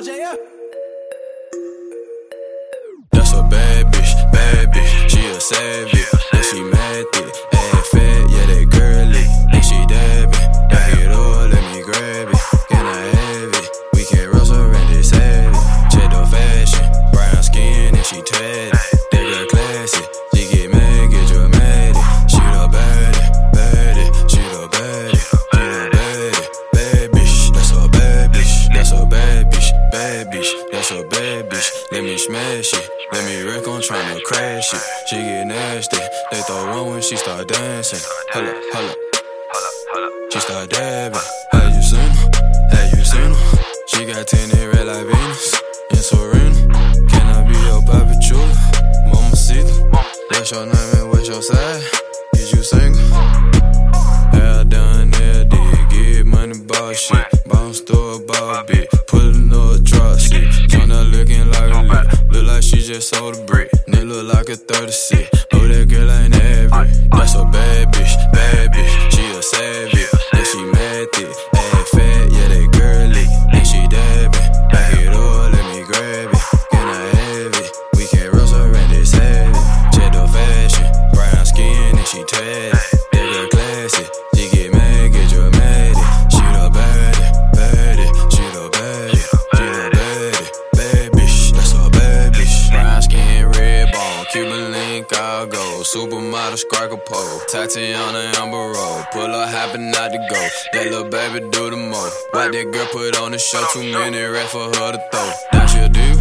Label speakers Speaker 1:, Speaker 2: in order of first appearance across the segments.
Speaker 1: Oh, JF.
Speaker 2: That's a bad bitch, bad bitch. She a savage. Yeah, she mad thick. Ass fat, yeah, that girly. And she dabbing. Back it up, let me grab it. Can I have it? We can rustle around this savage. Check the fashion. Brown skin and she tatted. That girl classy. She get mad, get dramatic. She the baddie, baddie. She the baddie, she the baddie. Bad bitch, that's a bad bitch. That's a bad bitch, bad bitch. That's a bad bitch. Let me smash it. Let me wreck on tryna crash it. She get nasty. They throw one when she start dancing. Holla, holla. She start dabbing. Have you seen her? Have you seen her? She got tinted red like Venus in Serena. Can I be your papi chula? Mama Sita. What's your name and what's your side? Is you single? Hair done, hair did. Get money, ball shit. Bounce to a ball bit. Drop. Tryna looking like a lick. Look like she just sold a brick. Nigga look like a 36. Oh, that girl ain't average. That's a go. Supermodel, sparkle pole. Tatiana, Amber Rose. Pull up, happen not to go. That little baby do the most. Why that girl put on the show? Too many rats for her to throw. Now she a diva.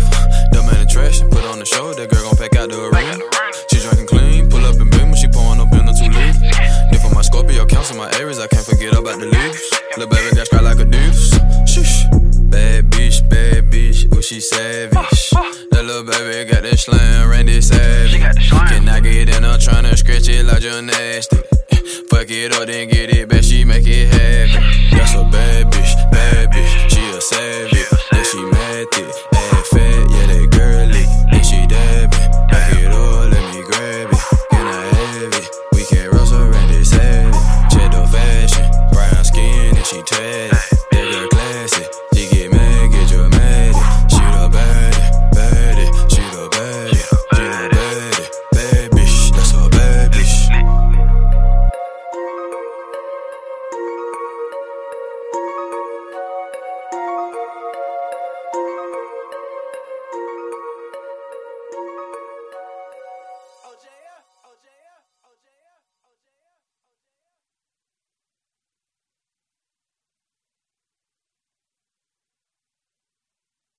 Speaker 2: Dumb man and trash. Put on the show. That girl gon' pack out the arena. She drinking clean. Pull up and beam when she pouring up in the two liters. Then for my Scorpio, cancel my Aries. I can't forget about the leaders. Little baby got scratched like a Adidas. Shush. Bad bitch, bad bitch. Ooh, she savage. That little baby got that slam, Randy Savage. She got the slime. Can I get in her tryna scratch it like gymnastics? Eh, fuck it up, then get it back, she make it happen. That's a bad bitch, bad bitch, she a savage. She a savage. She mad thick, ass fat, yeah, that girly. Then she dabbing, back it up, let me grab it. Can I have it? We can rustle around this habit. Check the fashion, brown skin, and she tatted.